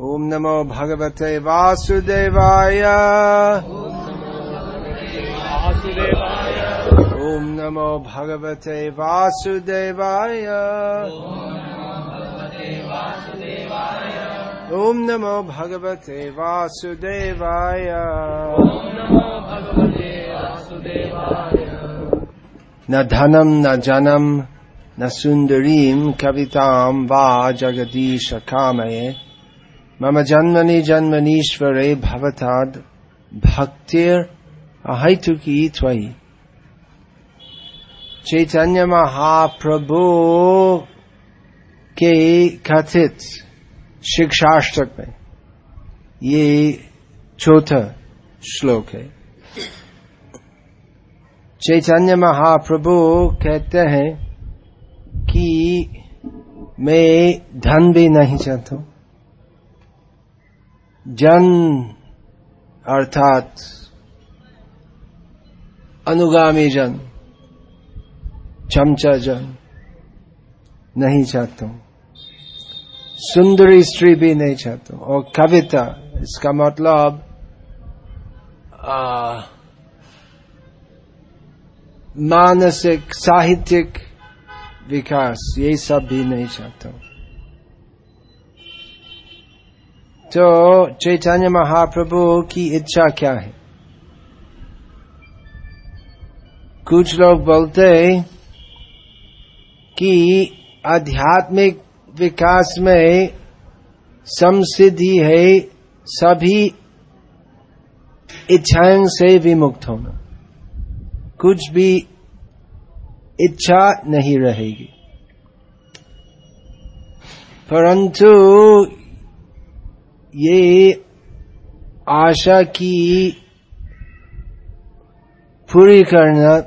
ॐ नमो भगवते वासुदेवाय। ॐ नमो भगवते वासुदेवाय। ॐ नमो भगवते वासुदेवाय। न धनं, न जनं न सुन्दरीं कवितां वा जगदीश कामये। मम जन्मनि जन्मनीश्वरे भवताद् भक्तिर् अहैतुकी त्वयि। चैतन्य महाप्रभु के कथित शिक्षाष्टक। में ये चौथा श्लोक है। चैतन्य महाप्रभु कहते हैं कि मैं धन भी नहीं चाहता हूँ। जन अर्थात अनुगामी जन, चमचा जन, नहीं चाहता हूँ। सुंदरी स्त्री भी नहीं चाहता हूँ। और कविता, इसका मतलब मानसिक, साहित्यिक विकास, ये सब भी नहीं चाहता हूँ। तो चैतन्य महाप्रभु की इच्छा क्या है? कुछ लोग बोलते कि आध्यात्मिक विकास में समसिद्धि है, सभी इच्छाएँ से विमुक्त होना। कुछ भी इच्छा नहीं रहेगी। परंतु ये आशा की पूरी करना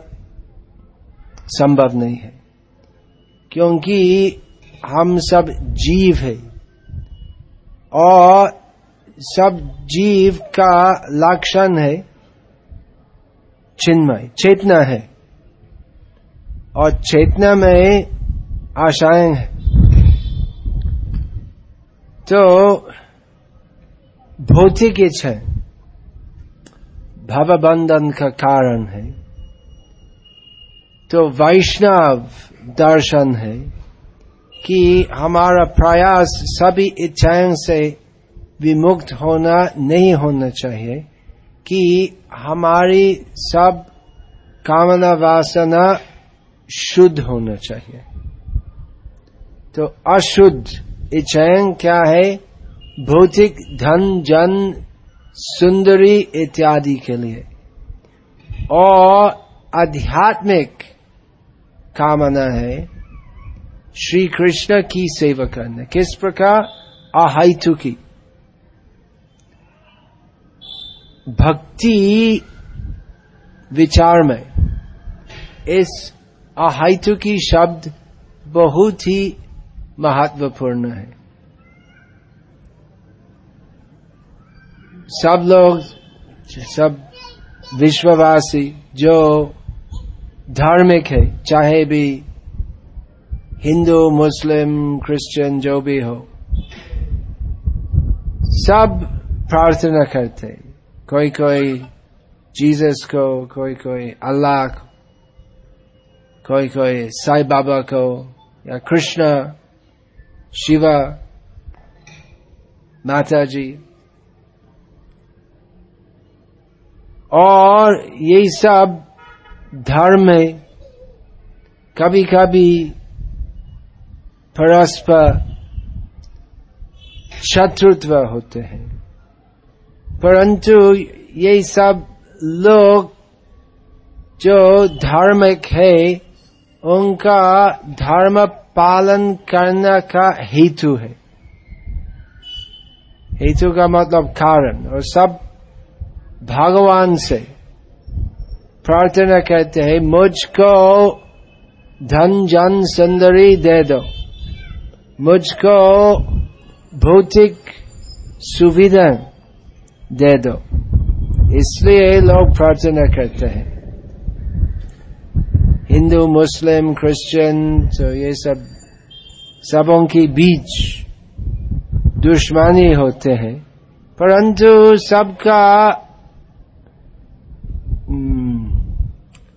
संभव नहीं है। क्योंकि हम सब जीव है और सब जीव का लक्षण है चिन्मय, चेतना है और चेतना में आशाएँ हैं। तो भौतिक इच्छा भवबंधन का कारण है। तो वैष्णव दर्शन है कि हमारा प्रयास सभी इच्छाओं से विमुक्त होना नहीं होना चाहिए, कि हमारी सब कामना वासना शुद्ध होना चाहिए। तो अशुद्ध इच्छाएँ क्या है? भौतिक, धन, जन, सुंदरी इत्यादि के लिए। और आध्यात्मिक कामना है श्री कृष्ण की सेवा करना। किस प्रकार? अहितु की। भक्ति विचार में इस अहितु की शब्द बहुत ही महत्वपूर्ण है। सब लोग, सब विश्ववासी जो धार्मिक है, चाहे भी हिंदू, मुस्लिम, क्रिश्चियन, जो भी हो, सब प्रार्थना करते कोई कोई जीसस को कोई कोई अल्लाह को कोई कोई साई बाबा को, या कृष्ण, शिवा, माता जी। और ये सब धर्म में कभी कभी परस्पर शत्रुत्व होते हैं। परंतु ये सब लोग जो धार्मिक है, उनका धर्म पालन करने का हेतु है। हेतु का मतलब कारण और सब भगवान से प्रार्थना करते हैं, मुझको धन, जन, सुंदरी दे दो। मुझको भौतिक सुविधा दे दो। इसलिए लोग प्रार्थना करते हैं। हिंदू, मुस्लिम, क्रिश्चियन तो ये सब, सबों के बीच दुश्मनी होते हैं। परंतु सबका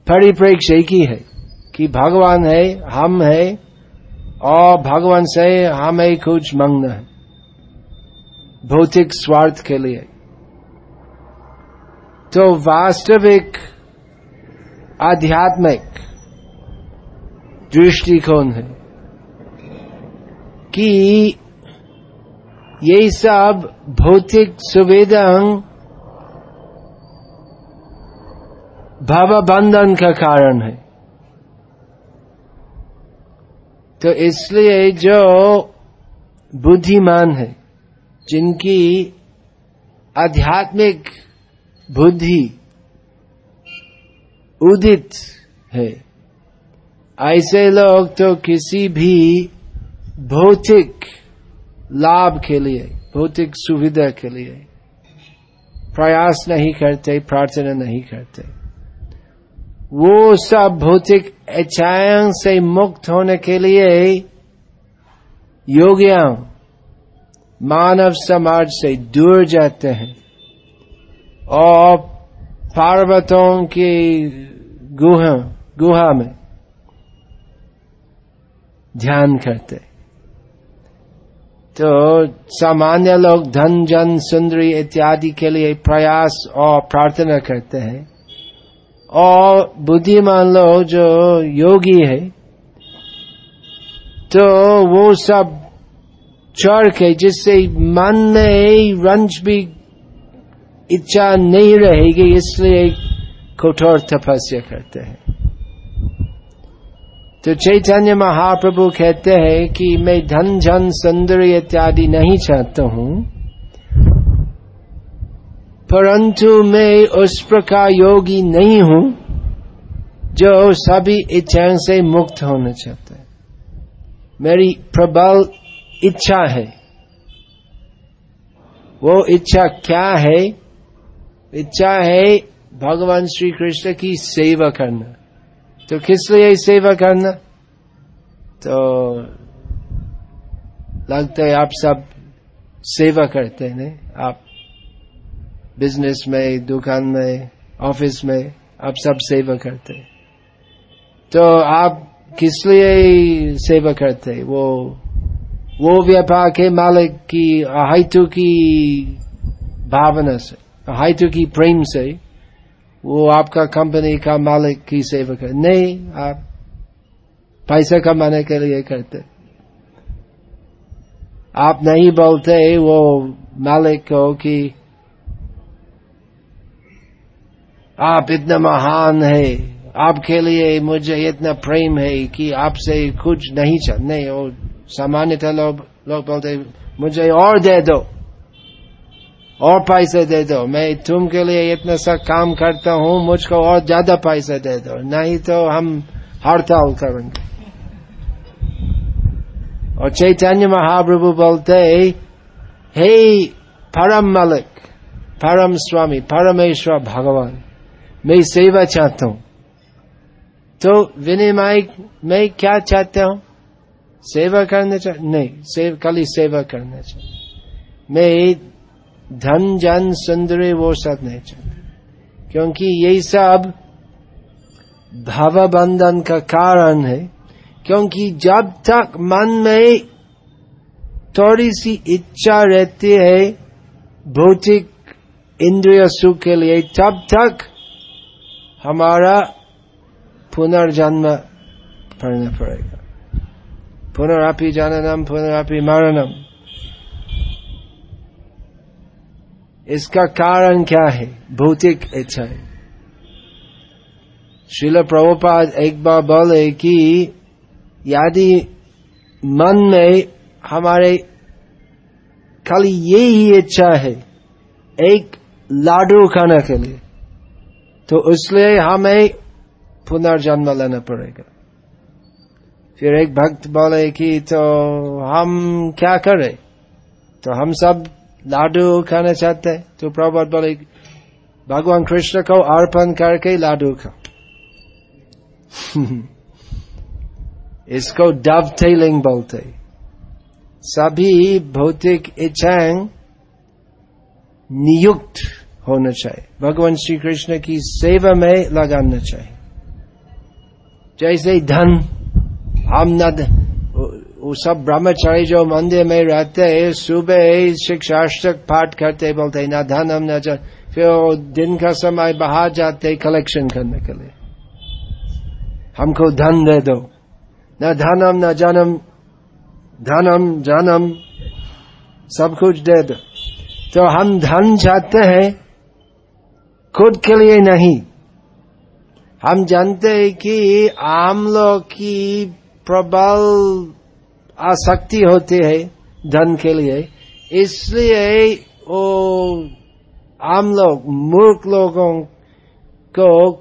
परिप्रेक्ष्य एक ही है कि भगवान है, हम है, और भगवान से हमें कुछ मांगना है, भौतिक स्वार्थ के लिए। तो वास्तविक आध्यात्मिक दृष्टिकोण है कि ये सब भौतिक सुविधा भाव बंधन का कारण है। तो इसलिए जो बुद्धिमान है, जिनकी आध्यात्मिक बुद्धि उदित है, ऐसे लोग तो किसी भी भौतिक लाभ के लिए, भौतिक सुविधा के लिए प्रयास नहीं करते, प्रार्थना नहीं करते। वो सब भौतिक इच्छाओं से मुक्त होने के लिए योगिया मानव समाज से दूर जाते हैं और पार्वतों की गुहा गुहा में ध्यान करते तो सामान्य लोग धन, जन, सुंदरी इत्यादि के लिए प्रयास और प्रार्थना करते हैं। और बुद्धिमान लोग जो योगी है तो वो सब चढ़ के, जिससे मन में रंज भी इच्छा नहीं रहेगी, इसलिए कठोर तपस्या करते हैं। तो चैतन्य महाप्रभु कहते हैं कि मैं धन जन सुंदरी इत्यादि नहीं चाहता हूँ। परंतु मैं उस प्रकार योगी नहीं हूँ जो सभी इच्छाओं से मुक्त होना चाहता है। मेरी प्रबल इच्छा है। वो इच्छा क्या है? इच्छा है भगवान श्री कृष्ण की सेवा करना। तो किस लिए सेवा करना? तो लगता है आप सब सेवा करते हैं, आप बिज़नेस में, दुकान में ऑफ़िस में, आप सब सेवा करते तो आप किस लिए सेवा करते वो वो व्यापार के मालिक की अहितु की भावना से अहितु की प्रेम से, वो आपका कंपनी का मालिक की सेवा कर, नहीं, आप पैसा कमाने के लिए करते आप नहीं बोलते वो मालिक को कि आप इतना महान है। आपके लिए मुझे इतना प्रेम है कि आपसे कुछ नहीं चाह नहीं, वो सामान्यतः लोग लोग बोलते, मुझे और दे दो। और पैसे दे दो। मैं तुम के लिए इतना सा काम करता हूँ, मुझको और ज़्यादा पैसे दे दो। नहीं तो हम हड़ताल करेंगे। और चैतन्य महाप्रभु बोलते, हे परम मलिक, परम स्वामी, परमेश्वर भगवान मैं सेवा चाहता हूँ। तो विनिमय मैं क्या चाहता हूँ? सेवा करना चाह, नहीं सेव खाली सेवा करना चाहता मैं धन, जन, सुंदरी वो सब नहीं चाहता। क्योंकि यही सब भाव बंधन का कारण है। क्योंकि जब तक मन में थोड़ी सी इच्छा रहती है, भौतिक इंद्रिय सुख के लिए, तब तक हमारा पुनर्जन्म पढ़ना पड़ेगा। पुनरापि जननम, पुनरापि मरणम। इसका कारण क्या है? भौतिक इच्छा है। शिल प्रभुपाद एक बार बोले कि यदि मन में हमारे खाली यही इच्छा है, एक लाडू खाने के लिए तो इसलिए हमें पुनर्जन्म लेना पड़ेगा। फिर एक भक्त बोले कि तो हम क्या करें? तो हम सब लाडू खाना चाहते हैं। तो प्रभुपाद बोले, भगवान कृष्ण को अर्पण करके लाडू खाओ इसको डव टेलिंग बोलते सभी भौतिक इच्छाएँ नियुक्त होना चाहिए। भगवान श्री कृष्ण की सेवा में लगाना चाहिए। जैसे धन हम न वो सब ब्रह्मचारी जो मंदिर में रहते हैं, सुबह शिक्षाष्टक पाठ करते बोलते न धन, हम न फिर दिन का समय बाहर जाते कलेक्शन करने के लिए। हमको धन दे दो। न धनम न जन्म। धनम जन्म। सब कुछ दे दो। तो हम धन चाहते हैं खुद के लिए नहीं। हम जानते हैं कि आम लोग की प्रबल आसक्ति होती है धन के लिए। इसलिए वो आम लोग, मूर्ख लोगों को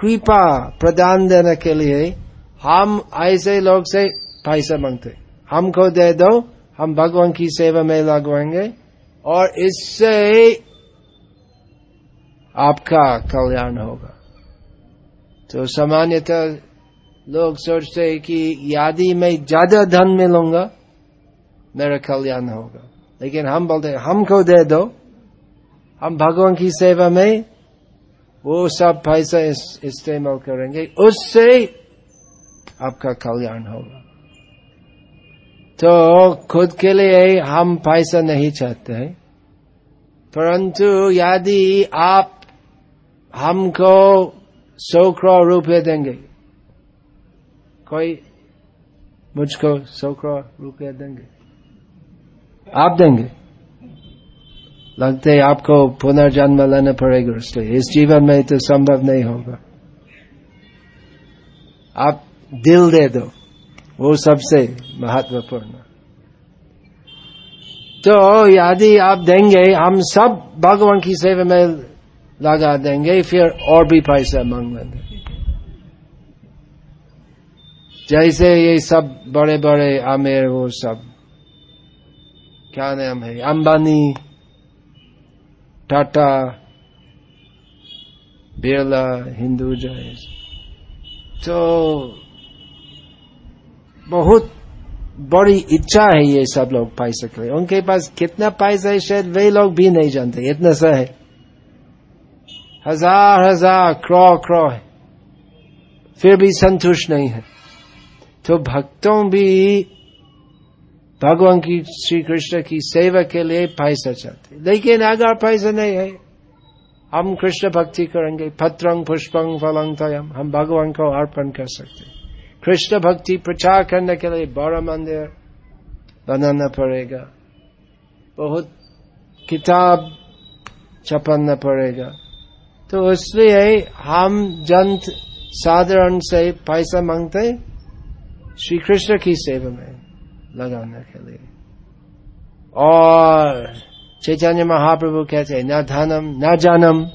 कृपा प्रदान देने के लिए हम ऐसे लोग से पैसा मांगते हमको दे दो, हम भगवान की सेवा में लगवाएँगे। और इससे आपका कल्याण होगा। तो सामान्यतः लोग सोचते हैं कि यदि मैं ज़्यादा धन मिलूँगा मेरा कल्याण होगा। लेकिन हम बोलते हमको दे दो। हम भगवान की सेवा में वो सब पैसा इस्तेमाल करेंगे। उससे आपका कल्याण होगा। तो खुद के लिए हम पैसा नहीं चाहते हैं, परंतु यदि आप हमको सौ करोड़ रुपये देंगे। कोई मुझको सौ करोड़ रुपये देंगे। आप देंगे। लगते आपको पुनर्जन्म लेना पड़ेगा इसलिए इस जीवन में तो संभव नहीं होगा। आप दिल दे दो। वो सबसे महत्वपूर्ण। तो यदि आप देंगे, हम सब भगवान की सेवा में लगा देंगे, फिर और भी पैसा मांग लेंगे। जैसे ये सब बड़े बड़े आमेर वो सब, क्या नाम है, अंबानी, टाटा, बिरला, हिंदू जय तो बहुत बड़ी इच्छा है ये सब लोग पैसा के लिए। उनके पास कितना पैसा है, शायद वे लोग भी नहीं जानते, इतना सा है। हज़ार हज़ार क्रॉ क्रॉ है। फिर भी संतुष्ट नहीं है। तो भक्तों भी भगवान की श्री कृष्ण की सेवा के लिए पैसा चाहते लेकिन अगर पैसा नहीं है, हम कृष्ण भक्ति करेंगे। पत्रंग, पुष्पंग फलंग तयम हम भगवान को अर्पण कर सकते कृष्ण भक्ति प्रचार करने के लिए बड़ा मंदिर बनाना पड़ेगा। बहुत किताब छपना पड़ेगा। तो इसलिए हम जंत साधारण से पैसा मांगते श्री कृष्ण की सेवा में लगाने के लिए। और चैतन्य महाप्रभु कहते हैं, न धनम, न जानम।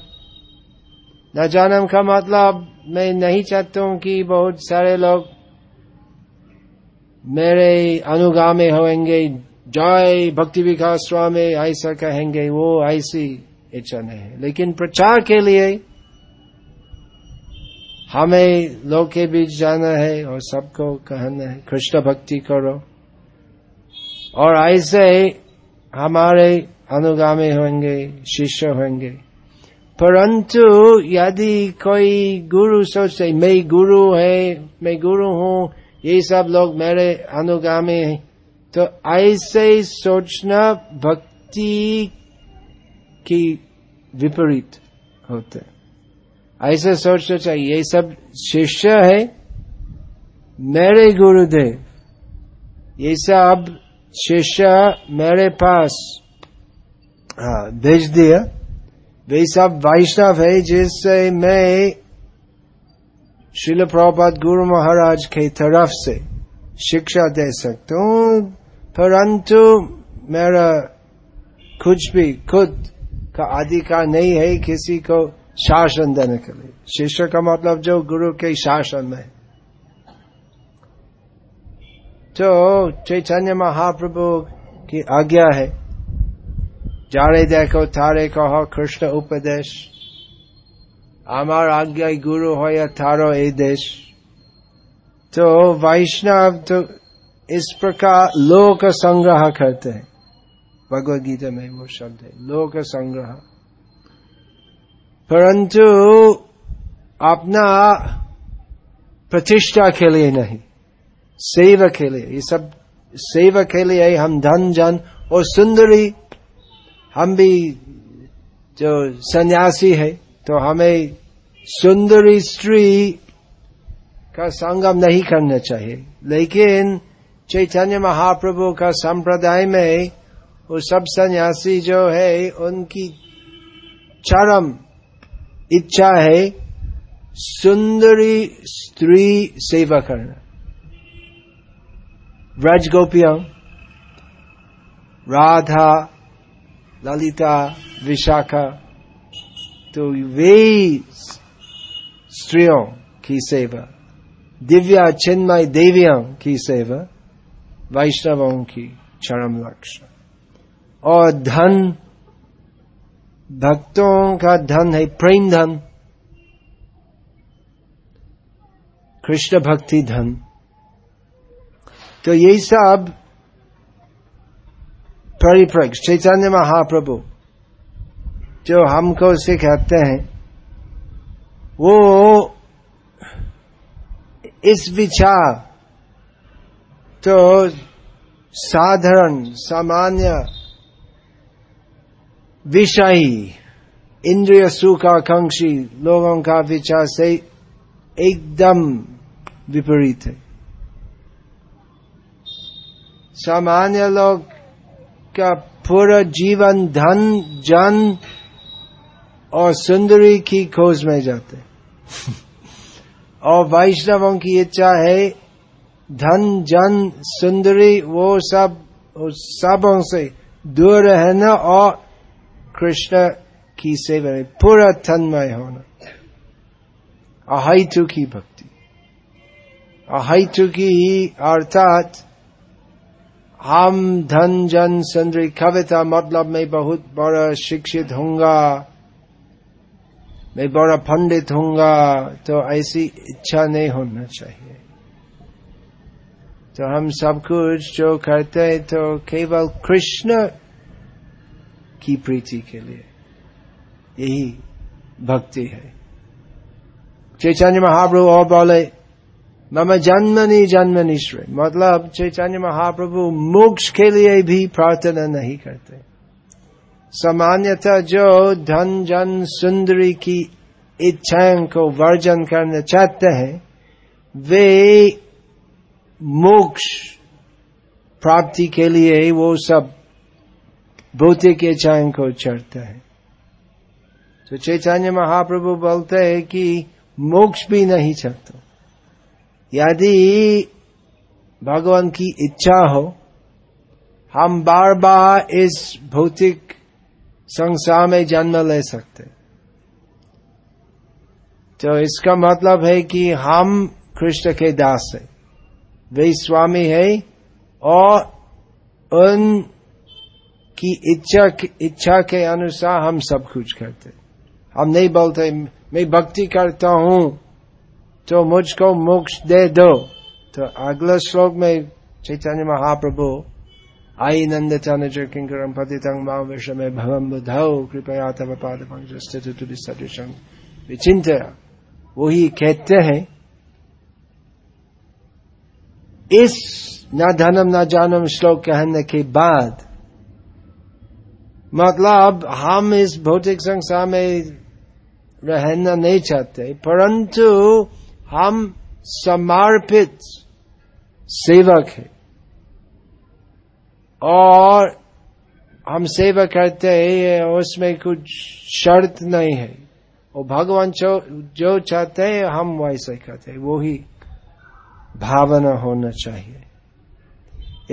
न जानम का मतलब मैं नहीं चाहता हूँ कि बहुत सारे लोग मेरे अनुगामी होंगे। जय भक्ति विकास स्वामी, ऐसा कहेंगे, वो ऐसी इच्छा नहीं है। लेकिन प्रचार के लिए हमें लोग के बीच जाना है और सबको कहना है, कृष्ण भक्ति करो। और ऐसे हमारे अनुगामी होंगे, शिष्य होंगे। परंतु यदि कोई गुरु सोचते मैं गुरु है, मैं गुरु हूँ, ये सब लोग मेरे अनुगामी हैं तो ऐसे सोचना भक्ति की विपरीत होते ऐसे सोचना चाहिए, ये सब शिष्य है, मेरे गुरुदेव। ये सब शिष्य मेरे पास भेज दिया। वे सब वैष्णव है जिससे मैं शिल प्रभात गुरु महाराज के तरफ़ से शिक्षा दे सकता हूँ। परंतु मेरा कुछ भी, खुद का अधिकार नहीं है किसी को शासन देने के लिए शिष्य का मतलब जो गुरु के शासन में तो चैतन्य महाप्रभु की आज्ञा है जारे देखो थारे कहो कृष्ण उपदेश আমার আজ্ঞায় গুরু হয়ে তারও এই দেশ তো বৈষ্ণব তো इस प्रकार लोक संग्रह करते हैं भगवत गीता में वो शब्द है लोक संग्रह परंतु अपना प्रतिष्ठा के लिए नहीं, सेवा के लिए। ये सब सेवा के लिए हम धन, जन और सुंदरी, हम भी जो सन्यासी है तो हमें सुंदरी स्त्री का संगम नहीं करना चाहिए। लेकिन चैतन्य महाप्रभु का संप्रदाय में वो सब सन्यासी जो है, उनकी चरम इच्छा है सुंदरी स्त्री सेवा करना। व्रज गोपिया राधा, ललिता, विशाखा तो वे स्त्रियों की सेवा, दिव्या चिन्मय देवियों की सेवा, वैष्णवों की चरम लक्ष्य और धन, भक्तों का धन है, प्रेम धन। कृष्ण भक्ति धन। तो ये सब परिप्रेक्ष चैतन्य महाप्रभु जो हमको सिखाते हैं, वो इस विचार तो साधारण, सामान्य विषयी इंद्रिय सुखाकांक्षी लोगों का विचार से एकदम विपरीत है सामान्य लोग का पूरा जीवन धन जन और सुंदरी की खोज में जाते और वैष्णवों की इच्छा है धन जन सुंदरी वो सब सबों से दूर रहना और कृष्ण की सेवा में पूरा तन्मय होना अहितु की भक्ति अहितु की ही अर्थात हम धन जन सुंदरी कविता मतलब मैं बहुत बड़ा शिक्षित होऊँगा मैं बड़ा पंडित होऊँगा तो ऐसी इच्छा नहीं होना चाहिए तो हम सब कुछ जो करते हैं तो केवल कृष्ण की प्रीति के लिए। यही भक्ति है। चैतन्य महाप्रभु और बोले, मम जन्मनी जन्मनी श्रेय मतलब चैतन्य महाप्रभु मोक्ष के लिए भी प्रार्थना नहीं करते। सामान्यतः जो धन, जन, सुंदरी की इच्छाएँ को वर्जन करना चाहते हैं, वे मोक्ष प्राप्ति के लिए वो सब भौतिक इच्छाओं को चढ़ता है। तो चैतन्य महाप्रभु बोलते हैं कि मोक्ष भी नहीं चाहता यदि भगवान की इच्छा हो, हम बार बार इस भौतिक संसार में जन्म ले सकते तो इसका मतलब है कि हम कृष्ण के दास है। वे स्वामी है और उन की इच्छा इच्छा के अनुसार हम सब कुछ करते। हम नहीं बोलते, मैं भक्ति करता हूँ तो मुझको मोक्ष दे दो। तो अगला श्लोक में चैतन्य महाप्रभु, आई नंद तनुज किंकरम पतितं माँ विषमे भवम बुधौ, कृपया तव पाद पंक्ति सदृशं विचिंत वही कहते हैं, इस न धनम न जानम श्लोक कहने के बाद मतलब हम इस भौतिक संसार में रहना नहीं चाहते परंतु हम समर्पित सेवक है और हम सेवा करते हैं उसमें कुछ शर्त नहीं है और भगवान जो जो चाहते हैं हम वैसे करते हैं वो ही भावना होना चाहिए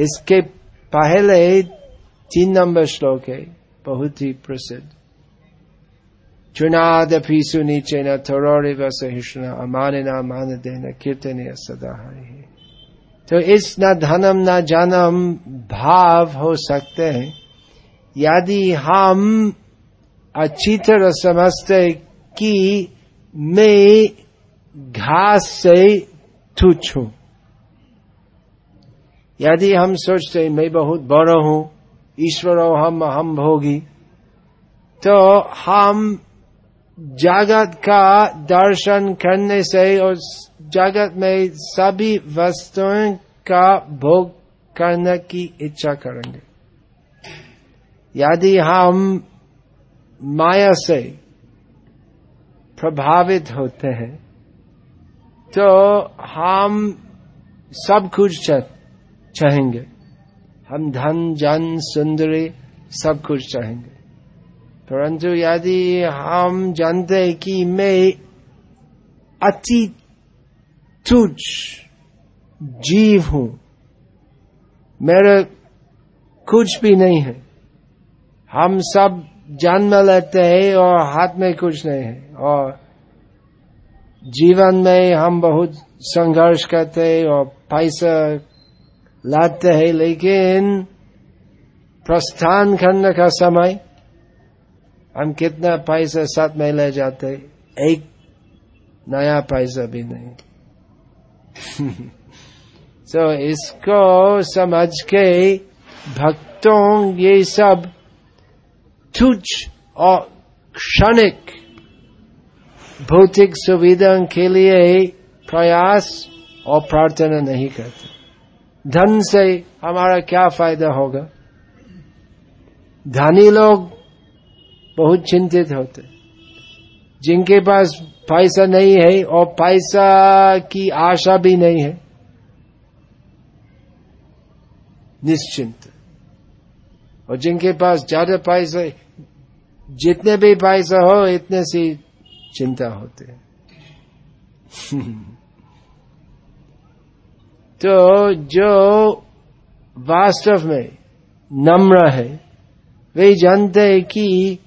इसके पहले तीन नंबर श्लोक है बहुत ही प्रसिद्ध। चुनाद चुनादपि सुनीचे न थोड़े सहिष्णु अमान न मान देना कीर्तन सदा तो इस न धनम न जनम भाव हो सकते हैं। यदि हम अच्छी तरह समझते कि मैं घास से तुच्छ हूँ। यदि हम सोचते मैं बहुत बड़ा हूँ ईश्वर हम हम भोगी। तो हम जगत का दर्शन करने से और जगत में सभी वस्तुओं का भोग करने की इच्छा करेंगे। यदि हम माया से प्रभावित होते हैं तो हम सब कुछ चाहेंगे। हम धन, जन, सुंदरी सब कुछ चाहेंगे। परंतु यदि हम जानते हैं कि मैं अति तुझ जीव हूँ, मेरा कुछ भी नहीं है। हम सब जन्म लेते हैं और हाथ में कुछ नहीं है। और जीवन में हम बहुत संघर्ष करते हैं और पैसा लाते हैं लेकिन प्रस्थान करने का समय हम कितना पैसा साथ में ले जाते एक नया पैसा भी नहीं तो इसको समझ के भक्तों ये सब तुच्छ और क्षणिक भौतिक सुविधा के लिए प्रयास और प्रार्थना नहीं करते धन से हमारा क्या फ़ायदा होगा? धनी लोग बहुत चिंतित होते जिनके पास पैसा नहीं है, और पैसा की आशा भी नहीं है, निश्चिंत और जिनके पास ज़्यादा पैसा, जितने भी पैसा हो, इतने सी चिंता होते तो जो वास्तव में नम्र है वे जानते हैं कि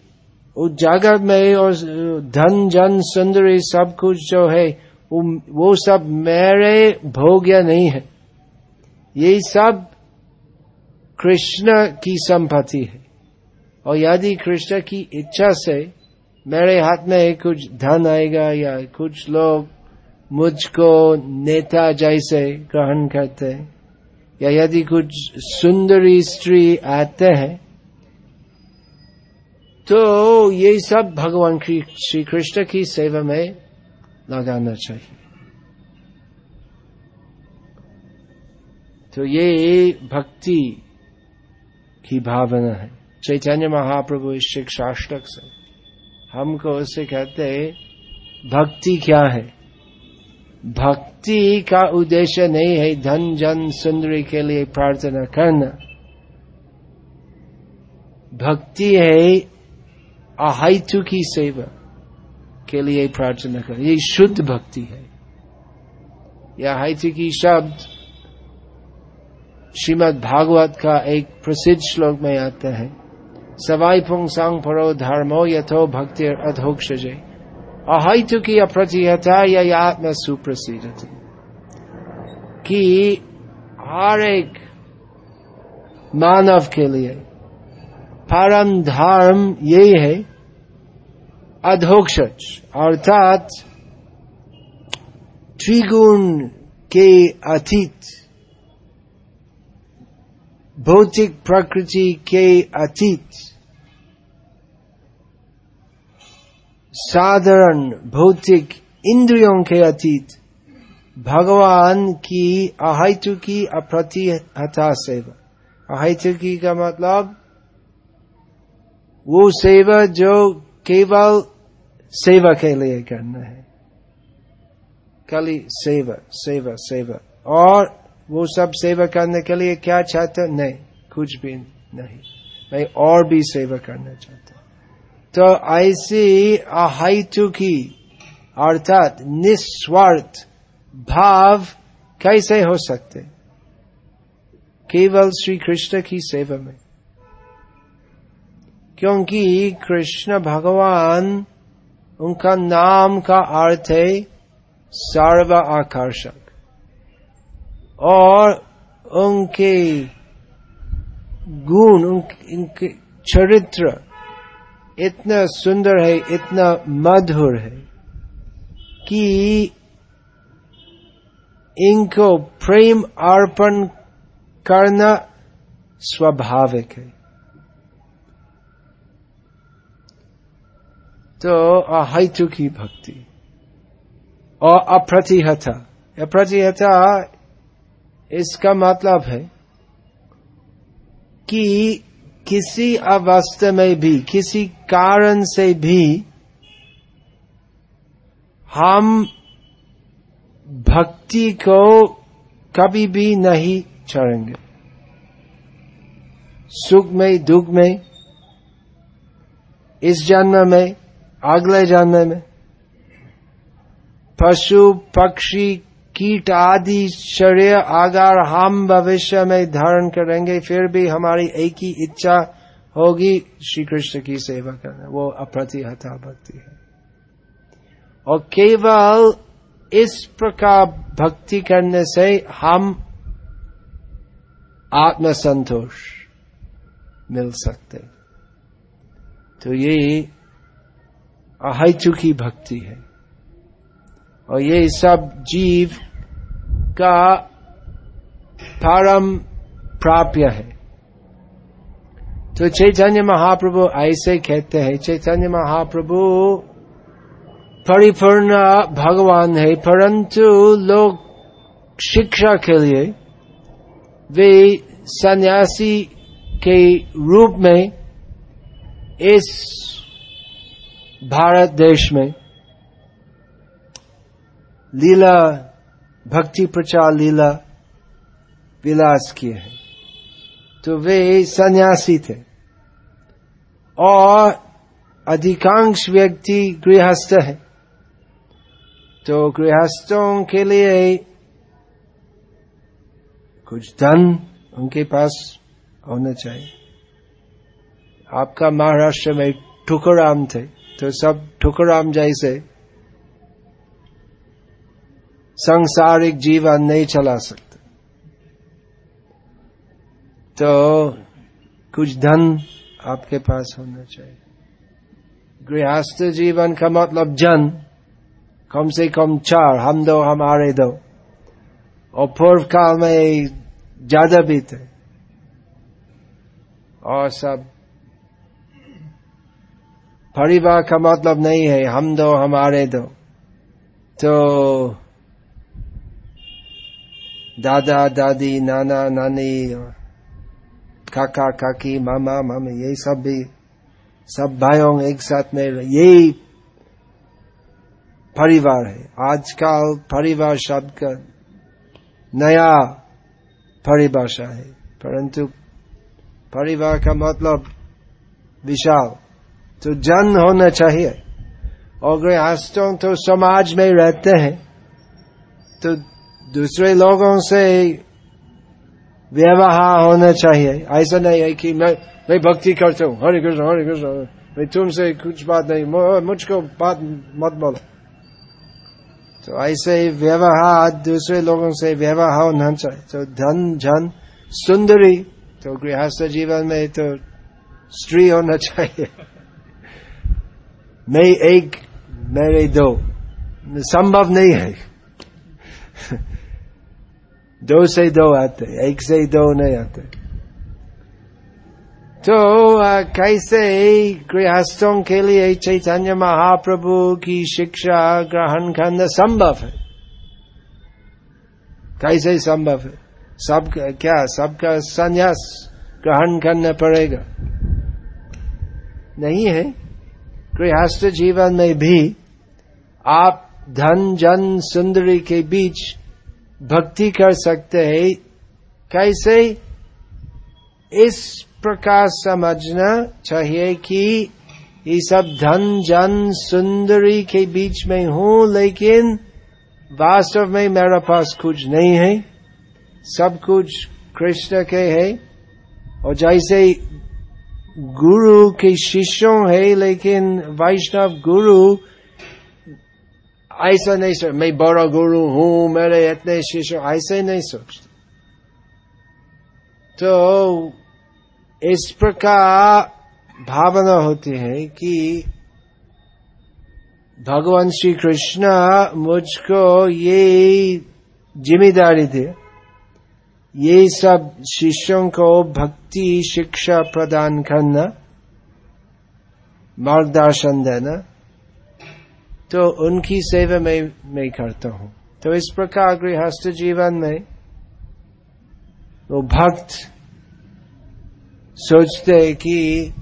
उस जगत में और धन जन सुंदरी सब कुछ जो है वो, वो सब मेरे भोग्य नहीं है। ये सब कृष्ण की संपत्ति है। और यदि कृष्ण की इच्छा से मेरे हाथ में कुछ धन आएगा या कुछ लोग मुझको नेता जैसे ग्रहण करते हैं। या यदि कुछ सुंदरी स्त्री आते हैं तो ये सब भगवान श्री कृष्ण की सेवा में लगाना चाहिए। तो ये भक्ति की भावना है। चैतन्य महाप्रभु इस शिक्षाष्टक से हमको उसे कहते भक्ति क्या है? भक्ति का उद्देश्य नहीं है धन, जन, सुंदरी के लिए प्रार्थना करना। भक्ति है अहितु की सेवा के लिए प्रार्थना कर ये शुद्ध भक्ति है। यह हाइतु की शब्द श्रीमद भागवत का एक प्रसिद्ध श्लोक में आता है। सवाई पुंसांग परो धर्मो यथो भक्ति अधोक्ष अहितु की अप्रतिहता या आत्मा सुप्रसिद्ध कि हर एक मानव के लिए परम धर्म यही है अधोक्ष अर्थात त्रिगुण के अतीत भौतिक प्रकृति के अतीत साधारण भौतिक इंद्रियों के अतीत, भगवान की अहितु की अप्रतिहता सेवा। अहितु की का मतलब? वो सेवा जो केवल सेवा के लिए करना है। खाली सेवा सेवा सेवा। और वो सब सेवा करने के लिए क्या चाहते? नहीं, कुछ भी नहीं। मैं और भी सेवा करना चाहता तो ऐसी अहितु की अर्थात निस्वार्थ भाव कैसे हो सकते? केवल श्री कृष्ण की सेवा में। क्योंकि कृष्ण भगवान, उनका नाम का अर्थ है सर्व आकर्षक। और उनके गुण उनके चरित्र इतना सुंदर है, इतना मधुर है कि इनको प्रेम अर्पण करना स्वाभाविक है। तो अहितु की भक्ति और अप्रतिहता अप्रतिहता इसका मतलब है कि किसी अवस्था में भी, किसी कारण से भी हम भक्ति को कभी भी नहीं छोड़ेंगे। सुख में, दुख में, इस जन्म में, अगले जन्म में, पशु, पक्षी कीट आदि शरीर अगर हम भविष्य में धारण करेंगे, फिर भी हमारी एक ही इच्छा होगी श्री कृष्ण की सेवा करना। वो अप्रतिहता भक्ति है। और केवल इस प्रकार भक्ति करने से हम आत्मसंतोष मिल सकते तो ये अहितु की भक्ति है। और ये सब जीव का परम प्राप्य है। तो चैतन्य महाप्रभु ऐसे कहते हैं, चैतन्य महाप्रभु, परिपूर्ण भगवान है, परंतु लोग शिक्षा के लिए वे सन्यासी के रूप में इस भारत देश में लीला भक्ति प्रचार लीला विलास किए हैं। तो वे सन्यासी थे। और अधिकांश व्यक्ति गृहस्थ है। तो गृहस्थों के लिए कुछ धन उनके पास होना चाहिए। आपका महाराष्ट्र में ठुकराम थे तो सब ठुकराम जैसे सांसारिक जीवन नहीं चला सकते। तो कुछ धन आपके पास होना चाहिए। गृहस्थ जीवन का मतलब जन। कम से कम चार, हम दो, हमारे दो। और पूर्व काल में ज़्यादा भी थे। और सब। परिवार का मतलब नहीं है, हम दो, हमारे दो। तो दादा, दादी, नाना, नानी, काका, काकी, मामा, मामी, ये सब भी, सब भाइयों एक साथ में यही परिवार है। आजकल परिवार शब्द का नया परिभाषा है, परंतु परिवार का मतलब विशाल। तो जन होना चाहिए। और गृहस्थों तो समाज में रहते हैं तो दूसरे लोगों से व्यवहार होना चाहिए। ऐसा नहीं है कि मैं मैं भक्ति करता हूँ। हरे कृष्ण हरे कृष्ण मैं तुमसे कुछ बात नहीं मुझको बात मत बोलो। तो ऐसे व्यवहार, दूसरे लोगों से व्यवहार होना चाहिए। तो धन झन सुंदरी तो गृहस्थ जीवन में तो स्त्री होना चाहिए। मैं एक, मेरे दो। संभव नहीं है। दो से दो आते एक से दो नहीं आते तो कैसे गृहस्थों के लिए चैतन्य महाप्रभु की शिक्षा ग्रहण करना संभव है कैसे संभव है सब क्या सबका संन्यास ग्रहण करना पड़ेगा नहीं है गृहस्थ जीवन में भी आप धन जन सुंदरी के बीच भक्ति कर सकते हैं। कैसे? इस प्रकार समझना चाहिए कि ये सब धन, जन, सुंदरी के बीच में हूँ, लेकिन वास्तव में मेरा पास कुछ नहीं है। सब कुछ कृष्ण के है। और जैसे गुरु के शिष्यों है, लेकिन वैष्णव गुरु ऐसा नहीं सोच मैं बड़ा गुरु हूँ मेरे इतने शिष्य ऐसे नहीं सोचते तो इस प्रकार भावना होती है कि भगवान श्री कृष्ण मुझको ये ज़िम्मेदारी दे। ये सब शिष्यों को भक्ति, शिक्षा प्रदान करना, मार्गदर्शन देना। तो उनकी सेवा में, मैं करता हूँ। तो इस प्रकार गृहस्थ जीवन में वो भक्त सोचते कि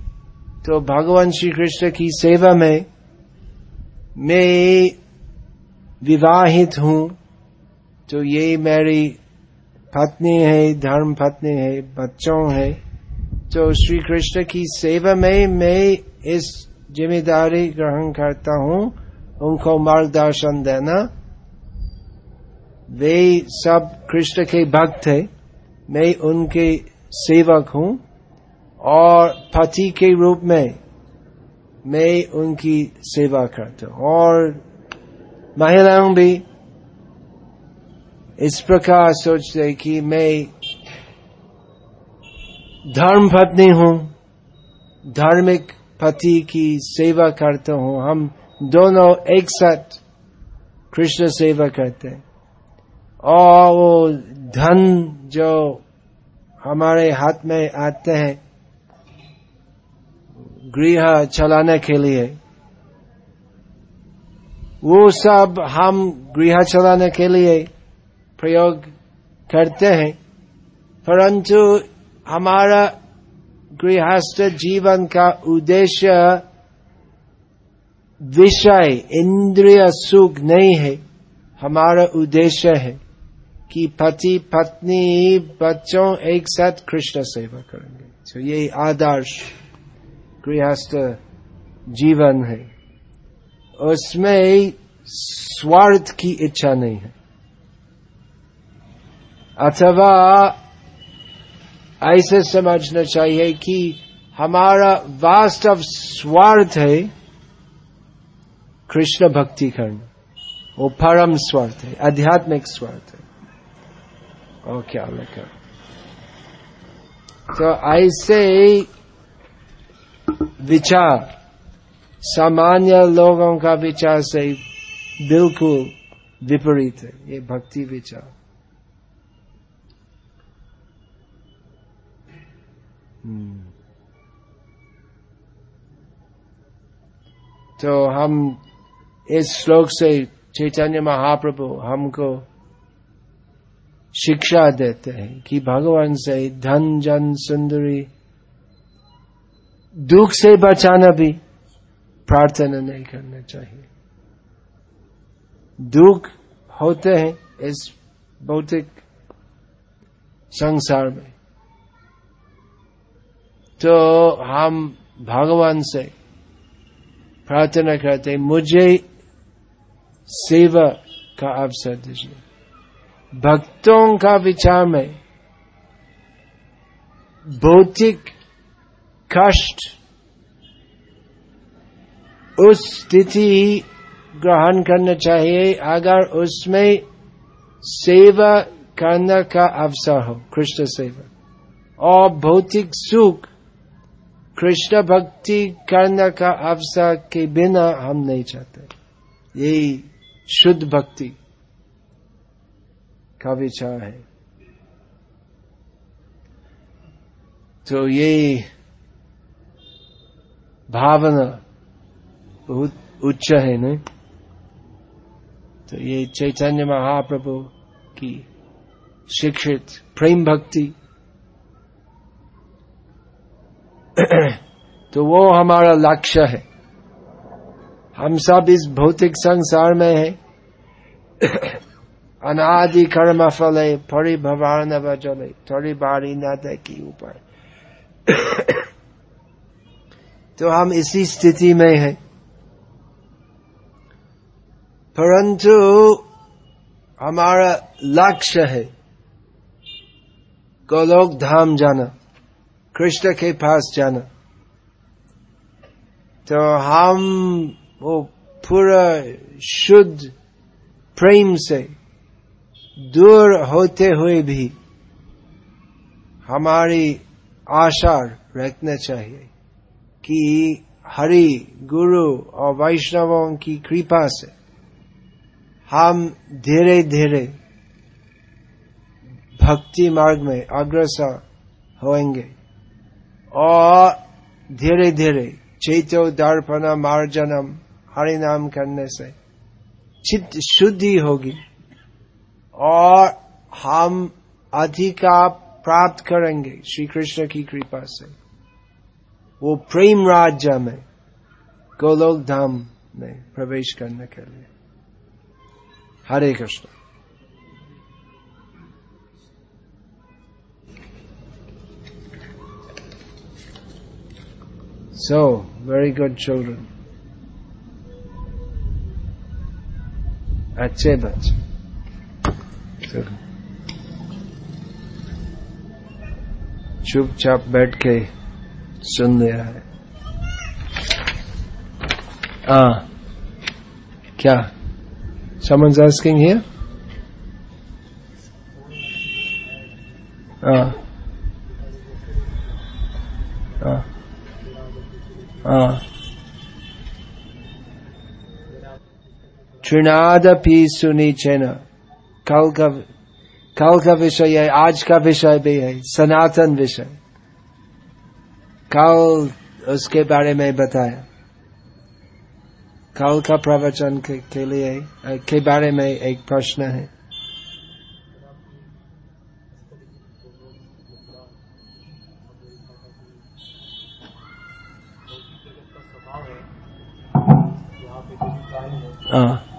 तो भगवान श्री कृष्ण की सेवा में मैं विवाहित हूँ तो ये मेरी पत्नी है, धर्म पत्नी है, बच्चों है। तो श्री कृष्ण की सेवा में मैं इस ज़िम्मेदारी ग्रहण करता हूँ उनको मार्गदर्शन देना। वे सब कृष्ण के भक्त है। मैं उनके सेवक हूँ और पति के रूप में मैं उनकी सेवा करता हूँ। और महिलाओं भी इस प्रकार सोचते कि मैं धर्म पत्नी हूँ, धार्मिक पति की सेवा करता हूँ। हम दोनों एक साथ कृष्ण सेवा करते हैं। और वो धन जो हमारे हाथ में आते हैं, गृह चलाने के लिए, वो सब हम गृह चलाने के लिए प्रयोग करते हैं। परंतु हमारा गृहस्थ जीवन का उद्देश्य विषय, इंद्रिय सुख नहीं है। हमारा उद्देश्य है कि पति, पत्नी, बच्चों एक साथ कृष्ण सेवा करेंगे। तो ये आदर्श गृहस्थ जीवन है। उसमें स्वार्थ की इच्छा नहीं है। अथवा ऐसे समझना चाहिए कि हमारा वास्तव स्वार्थ है कृष्ण भक्ति करना वो परम स्वार्थ है, आध्यात्मिक स्वार्थ है। और क्या लिखा तो ऐसे विचार, सामान्य लोगों का विचार से बिल्कुल विपरीत है, ये भक्ति विचार। हम्म। तो हम इस श्लोक से चैतन्य महाप्रभु हमको शिक्षा देते हैं कि भगवान से धन, जन, सुंदरी, दुख से बचाना भी प्रार्थना नहीं करना चाहिए। दुख होते हैं इस भौतिक संसार में। तो हम भगवान से प्रार्थना करते मुझे सेवा का अवसर दीजिए भक्तों का विचार में भौतिक कष्ट उस स्थिति ग्रहण करना चाहिए अगर उसमें सेवा करने का अवसर हो कृष्ण सेवा और भौतिक सुख कृष्ण भक्ति करने का अवसर के बिना हम नहीं चाहते यही शुद्ध भक्ति का विचार है। तो ये भावना बहुत उच्च है न? तो ये चैतन्य महाप्रभु की शिक्षित प्रेम भक्ति। तो वो हमारा लक्ष्य है। हम सब इस भौतिक संसार में है। अनादि कर्म फल फले फरी भवान जले थोड़ी बारी न की ऊपर। तो हम इसी स्थिति में हैं। परंतु हमारा लक्ष्य है गोलोक धाम जाना कृष्ण के पास जाना। तो हम वो पूरा शुद्ध प्रेम से दूर होते हुए भी हमारी आशा रखना चाहिए कि हरि गुरु और वैष्णवों की कृपा से हम धीरे धीरे भक्ति मार्ग में अग्रसर होंगे और धीरे धीरे चैतो दर्पण मार्जनम हरि नाम करने से। चित्त शुद्धि होगी। और हम अधिका प्राप्त करेंगे श्री कृष्ण की कृपा से। वो प्रेम राज्य में गोलोक धाम में प्रवेश करने के लिए। Hare Krishna. So, very good children. अच्छे बच चुपचाप बैठ के सुन लिया है। हाँ। आ, क्या समझ आस्किंग है हाँ। हाँ। हाँ। त्रिनादपि सुनीचेन कल का कल का विषय है आज का विषय भी है सनातन विषय कल उसके बारे में बताया कल का प्रवचन के, के लिए के बारे में एक प्रश्न है हाँ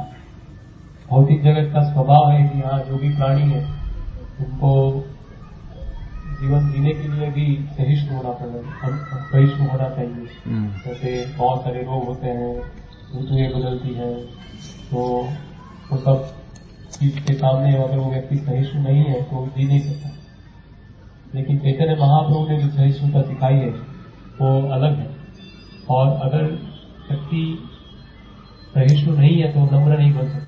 भौतिक जगत का स्वभाव है कि यहाँ जो भी प्राणी है उनको जीवन जीने के लिए भी सहिष्णु होना पड़ेगा सहिष्णु होना चाहिए। जैसे बहुत सारे रोग होते हैं ऋतुएँ बदलती है तो वो सब चीज़ के सामने अगर वो व्यक्ति सहिष्णु नहीं है तो वो जी नहीं सकता। लेकिन चैतन्य महाप्रभु ने जो सहिष्णुता सिखाई है वो अलग है। और अगर व्यक्ति सहिष्णु नहीं है तो नम्र नहीं बन सकता।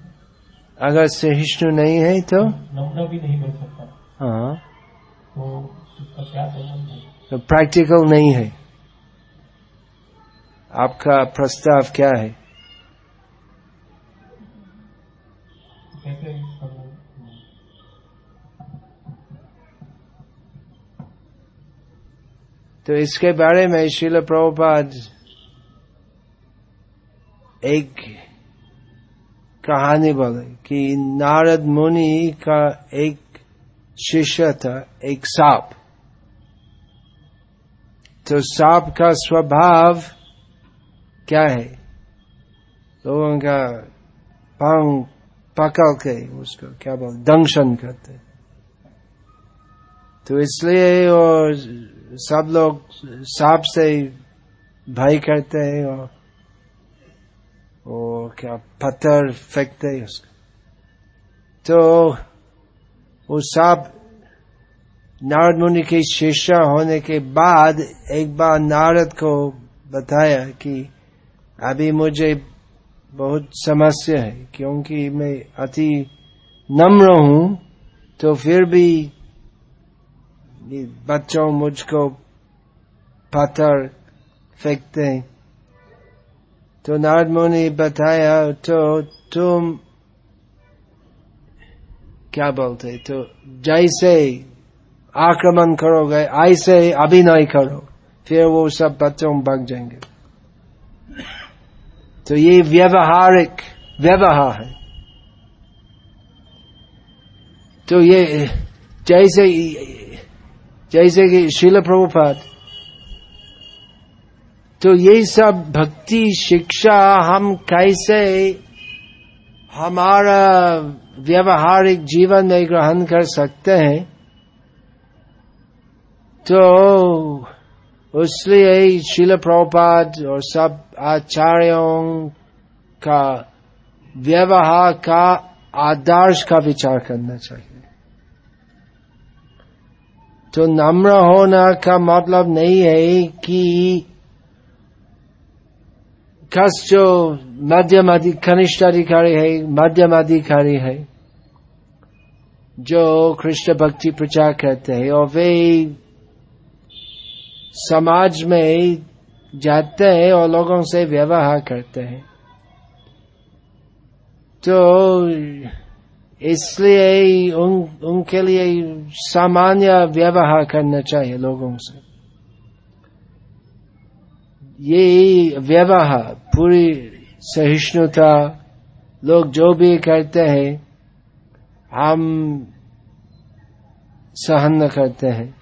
अगर सहिष्णु नहीं है तो? नम्र भी नहीं बन सकता। हाँ। तो क्या तो प्रैक्टिकल नहीं है। आपका प्रस्ताव क्या है? तो इसके बारे में शिल प्रभुपाद एक कहानी बोले कि नारद मुनि का एक शिष्य था, एक सांप। तो सांप का स्वभाव क्या है? लोगों का पंख पकड़ के उसको क्या बोल, दंशन करते तो इसलिए और सब लोग सांप से भय करते हैं और और क्या पत्थर फेंकते उसको तो वो सांप नारद मुनि के शिष्य होने के बाद एक बार नारद को बताया कि अभी मुझे बहुत समस्या है, क्योंकि मैं अति नम्र हूँ तो फिर भी बच्चों मुझको पत्थर फेंकते हैं। तो नारद मुनि बताया तो तुम क्या बोलते तो जैसे आक्रमण करोगे ऐसे अभिनय करो फिर वो सब बच्चों भाग जाएँगे तो ये व्यवहारिक व्यवहार है तो ये जैसे जैसे कि शिल प्रभुपाद तो ये सब भक्ति, शिक्षा, हम कैसे हमारा व्यवहारिक जीवन में ग्रहण कर सकते हैं? तो इसलिए शिल प्रभुपाद और सब आचार्यों का व्यवहार का आदर्श का विचार करना चाहिए। तो नम्र होना का मतलब नहीं है कि कस जो मध्यम कनिष्ठ अधिकारी है मध्यम अधिकारी है जो कृष्ण भक्ति प्रचार करते हैं। और वे समाज में जाते हैं और लोगों से व्यवहार करते हैं। तो इसलिए उन, उनके लिए सामान्य व्यवहार करना चाहिए लोगों से। ये व्यवहार, पूरी सहिष्णुता, लोग जो भी करते हैं, हम सहन करते हैं।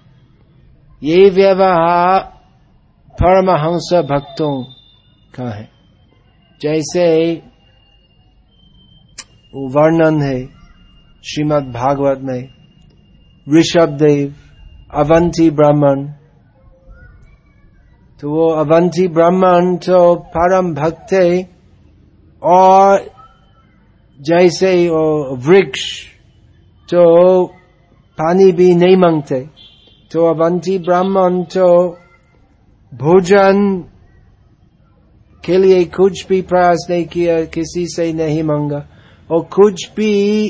ये व्यवहार परमहंस भक्तों का है। जैसे वर्णन है श्रीमद् भागवत में ऋषभ देव अवंती ब्राह्मण तो वो अवंती ब्राह्मण तो परम भक्त, और जैसे वो वृक्ष तो पानी भी नहीं मांगते तो अवंती ब्राह्मण तो भोजन के लिए कुछ भी प्रयास नहीं किया, किसी से नहीं मांगा। और कुछ भी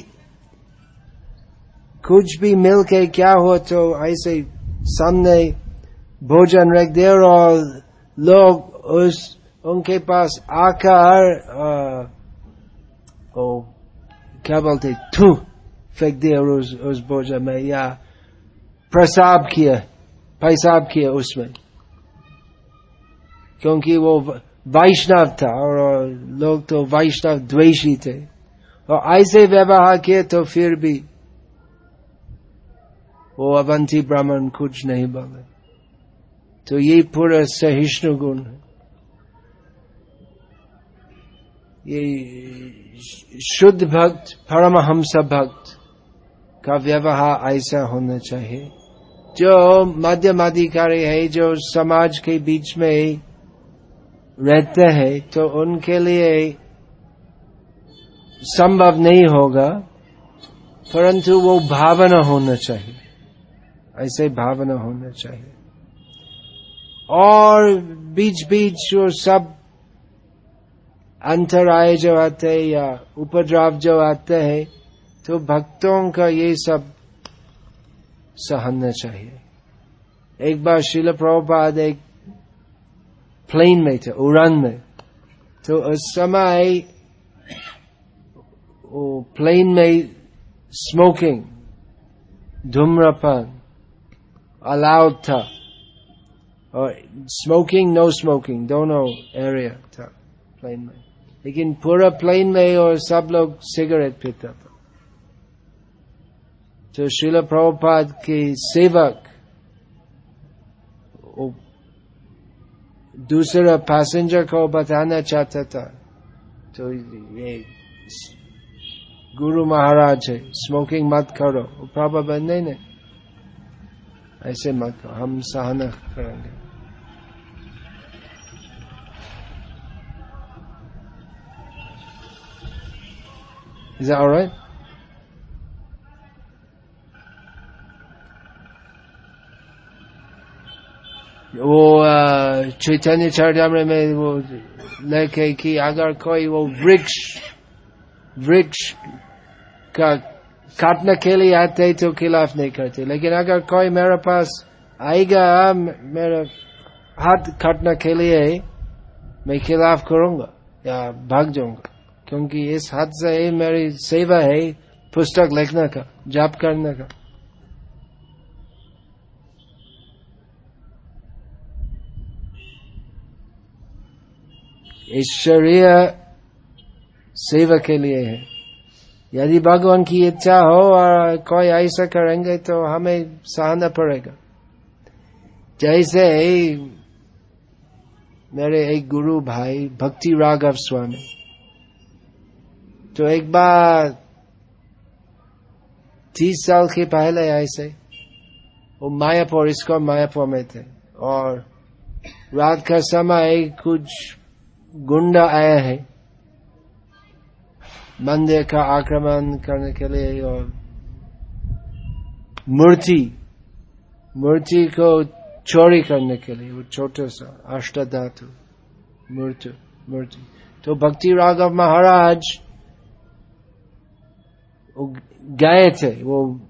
कुछ भी मिल के क्या हो तो ऐसे सामने भोजन रख दे और लोग उस उनके पास आकर ओ क्या बोलते थू फेंक दिया उस उस भोजन में या प्रसाब किया पैसाब किया उसमें क्योंकि वो वैष्णव था और लोग तो वैष्णव द्वेषी थे और ऐसे व्यवहार किए तो फिर भी वो अवंती ब्राह्मण कुछ नहीं बोले तो ये पूरा सहिष्णु गुण है। ये शुद्ध भक्त, परमहंस भक्त का व्यवहार ऐसा होना चाहिए। जो मध्यम अधिकारी है, जो समाज के बीच में रहते हैं तो उनके लिए संभव नहीं होगा, परंतु वो भावना होना चाहिए। ऐसे भावना होना चाहिए। और बीच बीच जो सब अंतराय जो आते हैं या उपद्रव जो आते हैं तो भक्तों का ये सब सहना चाहिए। एक बार शिल प्रभुपाद एक प्लेन में थे, उड़ान में तो उस समय वो प्लेन में स्मोकिंग धूम्रपान अलाउड था। और स्मोकिंग नो स्मोकिंग दोनों एरिया था प्लेन में लेकिन पूरा प्लेन में और सब लोग सिगरेट पीता था तो शिल प्रभुपाद के सेवक दूसरा पैसेंजर को बताना चाहता था तो ये गुरु महाराज है स्मोकिंग मत करो प्रभा नहीं नहीं ऐसे मत हम सहन करेंगे Is that all right? वो चैतन्य चरितमृत में वो लेके कि अगर कोई वो वृक्ष वृक्ष का काटने के लिए आते तो खिलाफ नहीं करते लेकिन अगर कोई मेरे पास आएगा मेरा हाथ काटने के लिए मैं खिलाफ करूँगा या भाग जाऊँगा क्योंकि इस हाथ से मेरी सेवा है पुस्तक लिखने का, जाप करने का। ईश्वरीय सेवा के लिए है। यदि भगवान की इच्छा हो और कोई ऐसा करेंगे तो हमें सहना पड़ेगा। जैसे मेरे एक गुरु भाई भक्ति राघव स्वामी तो एक बार तीस साल के पहले ऐसे, वो मायापुर, इसको मायापुर में थे। और रात का समय कुछ गुंडा आया है, मंदिर का आक्रमण करने के लिए और मूर्ति मूर्ति को चोरी करने के लिए, वो छोटा सा अष्टधातु, मूर्ति मूर्ति। तो भक्ति राघव महाराज गए थे वो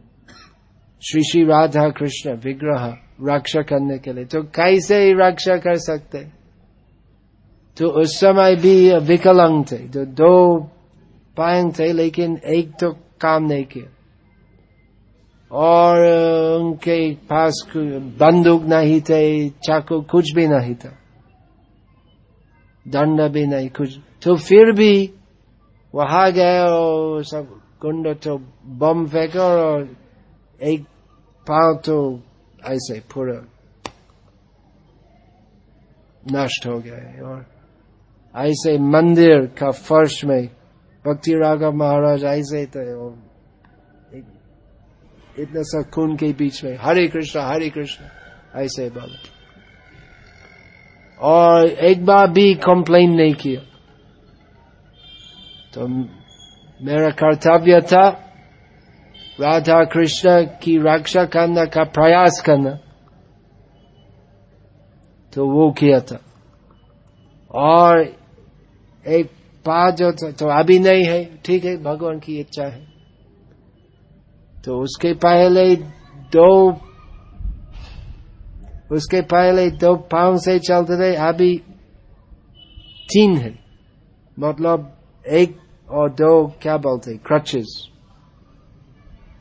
श्री श्री राधा कृष्ण विग्रह रक्षा करने के लिए। तो कैसे ही रक्षा कर सकते? तो उस समय भी विकलांग थे तो दो पायंग थे, लेकिन एक तो काम नहीं किया। और उनके पास बंदूक नहीं थे, चाकू कुछ भी नहीं था। दंड भी नहीं, कुछ। तो फिर भी वहाँ गए और सब कुंड तो बम फेंका और एक पाँव तो ऐसे पूरा नष्ट हो गया और ऐसे मंदिर का फर्श में भक्ति राघव महाराज ऐसे थे और इतना सा खून के बीच में हरे कृष्ण हरे कृष्ण ऐसे बोले और एक बार भी कंप्लेन नहीं किया तो मेरा कर्तव्य था राधा कृष्ण की रक्षा करने का प्रयास करना तो वो किया था और एक पा जो था तो अभी नहीं है ठीक है भगवान की इच्छा है तो उसके पहले दो उसके पहले दो पाँव से चलते थे अभी तीन है मतलब एक और दो, क्या बोलते क्रचेस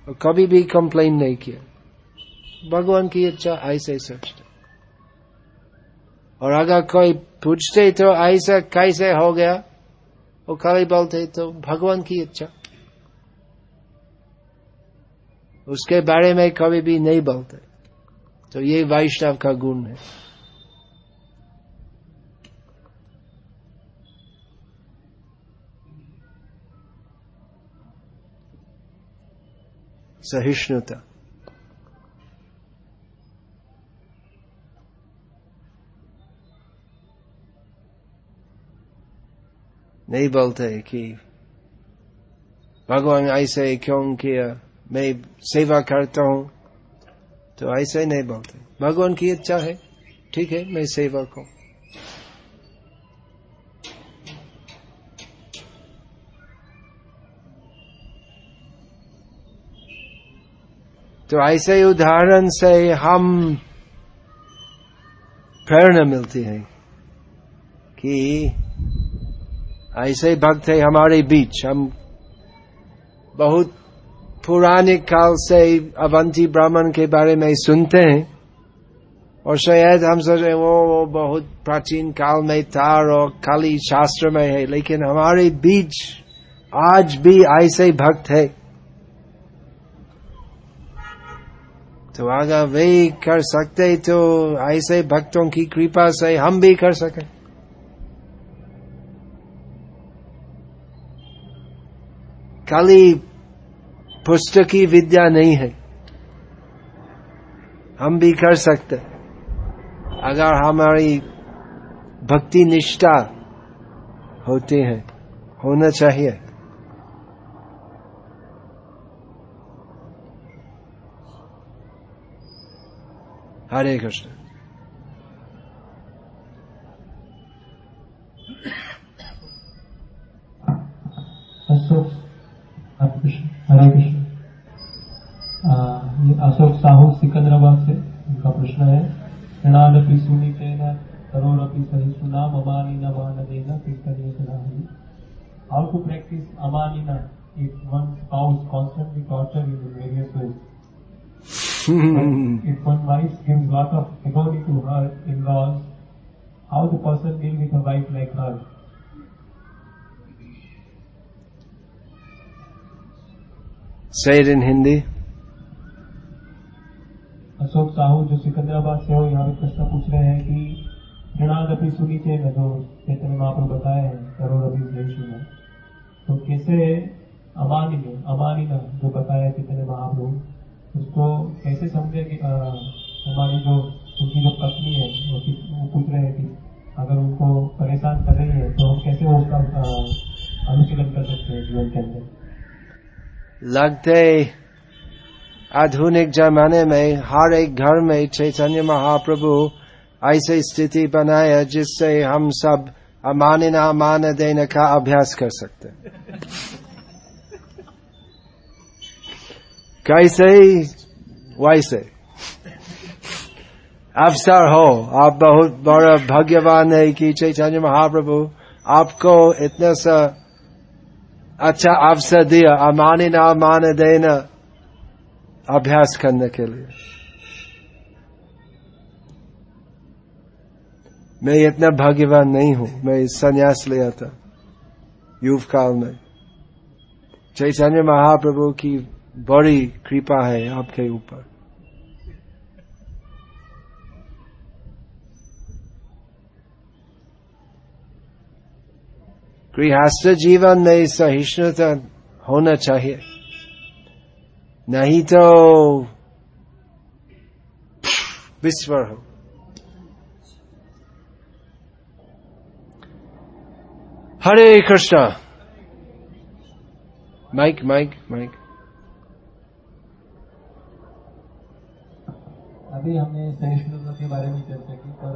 और कभी भी कंप्लेन नहीं किया। भगवान की इच्छा, ऐसे सोचते। और अगर कोई पूछते तो ऐसा कैसे हो गया? वो खाली बोलते तो भगवान की इच्छा। उसके बारे में कभी भी नहीं बोलते। तो ये वैष्णव का गुण है। सहिष्णुता। नहीं बोलते कि भगवान ऐसे क्यों किया? मैं सेवा करता हूँ तो ऐसे नहीं बोलते। भगवान की इच्छा है, ठीक है, मैं सेवा को तो ऐसे उदाहरण से हम प्रेरणा मिलती है कि ऐसे भक्त है हमारे बीच। हम बहुत पुराने काल से अवंती ब्राह्मण के बारे में सुनते हैं और शायद हम सोचे वो, वो बहुत प्राचीन काल में था और खाली शास्त्र में है लेकिन हमारे बीच आज भी ऐसे भक्त है। तो अगर वे कर सकते तो ऐसे भक्तों की कृपा से हम भी कर सके। खाली पुस्तकी विद्या नहीं है। हम भी कर सकते। अगर हमारी भक्ति निष्ठा होती है, होना चाहिए। हरे कृष्ण अशोक हरे कृष्ण अशोक साहू सिकंदराबाद से, उनका प्रश्न है। ऋणादपि सुनीतेन करोड़पि सहिष्णुना ममानी न मान देना कीर्तनीय सलाही How to practice amanina if one's spouse constantly torture you in various ways? If one wife gives lot of agony to her in-laws, how the person deal with a wife like her? Say it in Hindi. Ashok Sahu जो सिकंदराबाद से हो यहाँ पे प्रश्न पूछ रहे हैं कि ऋणादपि सुनी थे जो चैतन्य महाप्रभु बताए हैं करोड़ अभी सुना तो कैसे अमानी में अमानी में जो बताया चैतन्य महाप्रभु उसको कैसे समझे कि हमारी जो उनकी जो पत्नी है वो, वो पूछ रहे हैं कि अगर उनको परेशान कर रही है तो हम कैसे उसका अनुशीलन कर सकते हैं जीवन के अंदर? लगते आधुनिक जमाने में हर एक घर में चैतन्य महाप्रभु ऐसी स्थिति बनाया जिससे हम सब अमाने न मान देने का अभ्यास कर सकते कैसे वैसे अवसर हो आप बहुत बड़ा भाग्यवान है कि चैतन्य महाप्रभु आपको इतना सा अच्छा अवसर दिया अमानी ना मान देना अभ्यास करने के लिए मैं इतना भाग्यवान नहीं हूँ मैं संन्यास लिया था युव काल में चैतन्य महाप्रभु की बड़ी कृपा है आपके ऊपर। गृहस्थ जीवन में सहिष्णुता होना चाहिए। नहीं तो विस्वर हो। Hare Krishna. Mike mike mike. अभी हमने सहिष्णुता के बारे में चर्चा की पर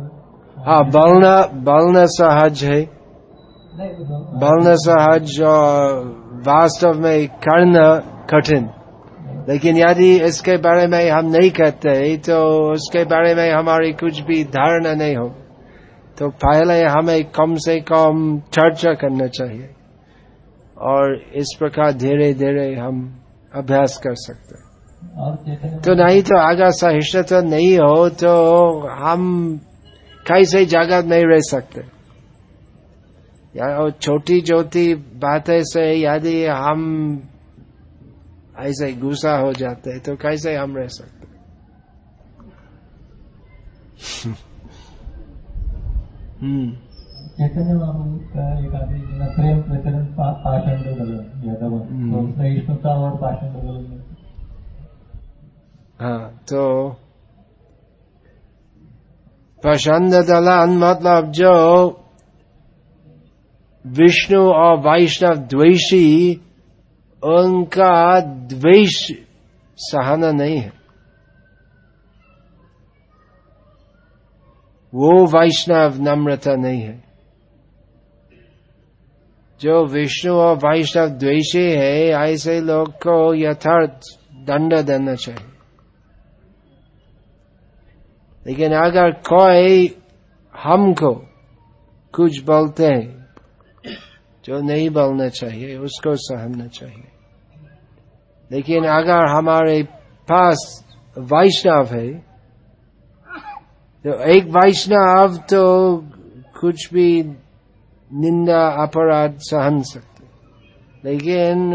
हाँ बोलना बोलना सहज है। मतलब बोलना सहज और वास्तव में करना कठिन। लेकिन यदि इसके बारे में हम नहीं कहते तो उसके बारे में हमारी कुछ भी धारणा नहीं हो। तो पहले हमें कम से कम चर्चा करना चाहिए। और इस प्रकार धीरे धीरे हम अभ्यास कर सकते हैं। तो नहीं तो अगर सहिष्णुता नहीं हो तो हम कैसे जगत में रह सकते। या और छोटी छोटी बातें से यदि हम ऐसे गुस्सा हो जाते तो कैसे हम रह सकते हम्म। चैतन्य का एक प्रेम प्रचलन पाषाण यादव हम्म। तो और पाषाण में हाँ। तो प्रसन्न दलान मतलब जो विष्णु और वैष्णव द्वेषी, उनका द्वेष सहना नहीं है। वो वैष्णव नम्रता नहीं है। जो विष्णु और वैष्णव द्वेषी है, ऐसे लोग को यथार्थ दंड देना चाहिए। लेकिन अगर कोई हमको कुछ बोलते हैं जो नहीं बोलना चाहिए, उसको सहना चाहिए। लेकिन अगर हमारे पास वैष्णव है तो एक वैष्णव तो कुछ भी निंदा, अपराध सहन सकते। लेकिन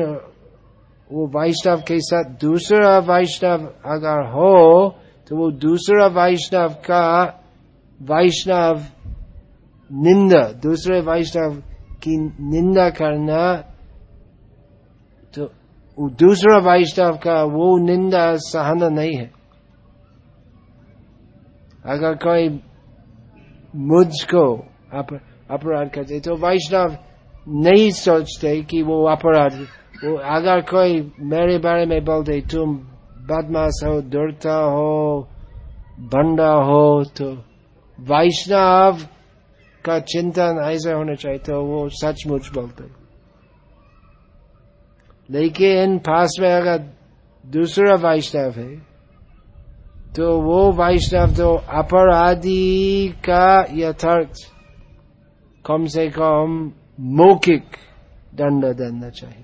वो वैष्णव के साथ दूसरा वैष्णव अगर हो तो वो दूसरा वैष्णव का वैष्णव निंदा दूसरे वैष्णव की निंदा करना तो दूसरा वैष्णव का वो निंदा सहना नहीं है। अगर कोई मुझको अप, अपराध करते तो वैष्णव नहीं सोचते कि वो अपराध वो अगर कोई मेरे बारे में बोलते तुम बदमाश हो, दुर्ता हो बंडा हो तो वैष्णव का चिंतन ऐसे होना चाहिए तो वो सचमुच बोलते लेकिन पास में अगर दूसरा वैष्णव है तो वो वैष्णव तो अपराधी का यथार्थ कम से कम मौखिक दंड देना चाहिए।